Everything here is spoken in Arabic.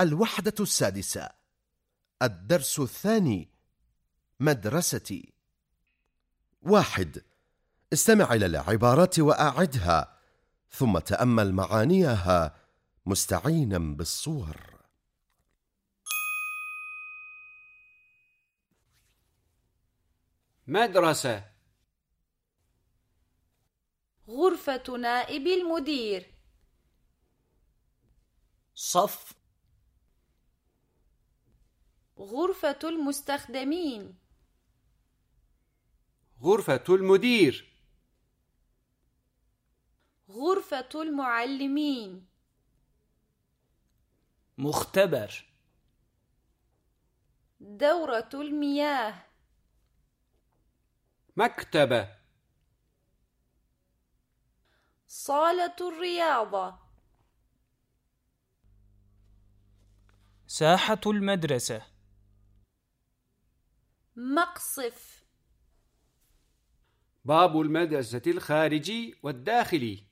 الوحدة السادسة. الدرس الثاني مدرستي. واحد استمع إلى العبارات وأعدها ثم تأمل معانيها مستعينا بالصور. مدرسة. غرفة نائب المدير. صف غرفة المستخدمين. غرفة المدير. غرفة المعلمين. مختبر. دورة المياه. مكتبة. صالة الرياضة. ساحة المدرسة. مقصف. باب المدرسة الخارجي والداخلي.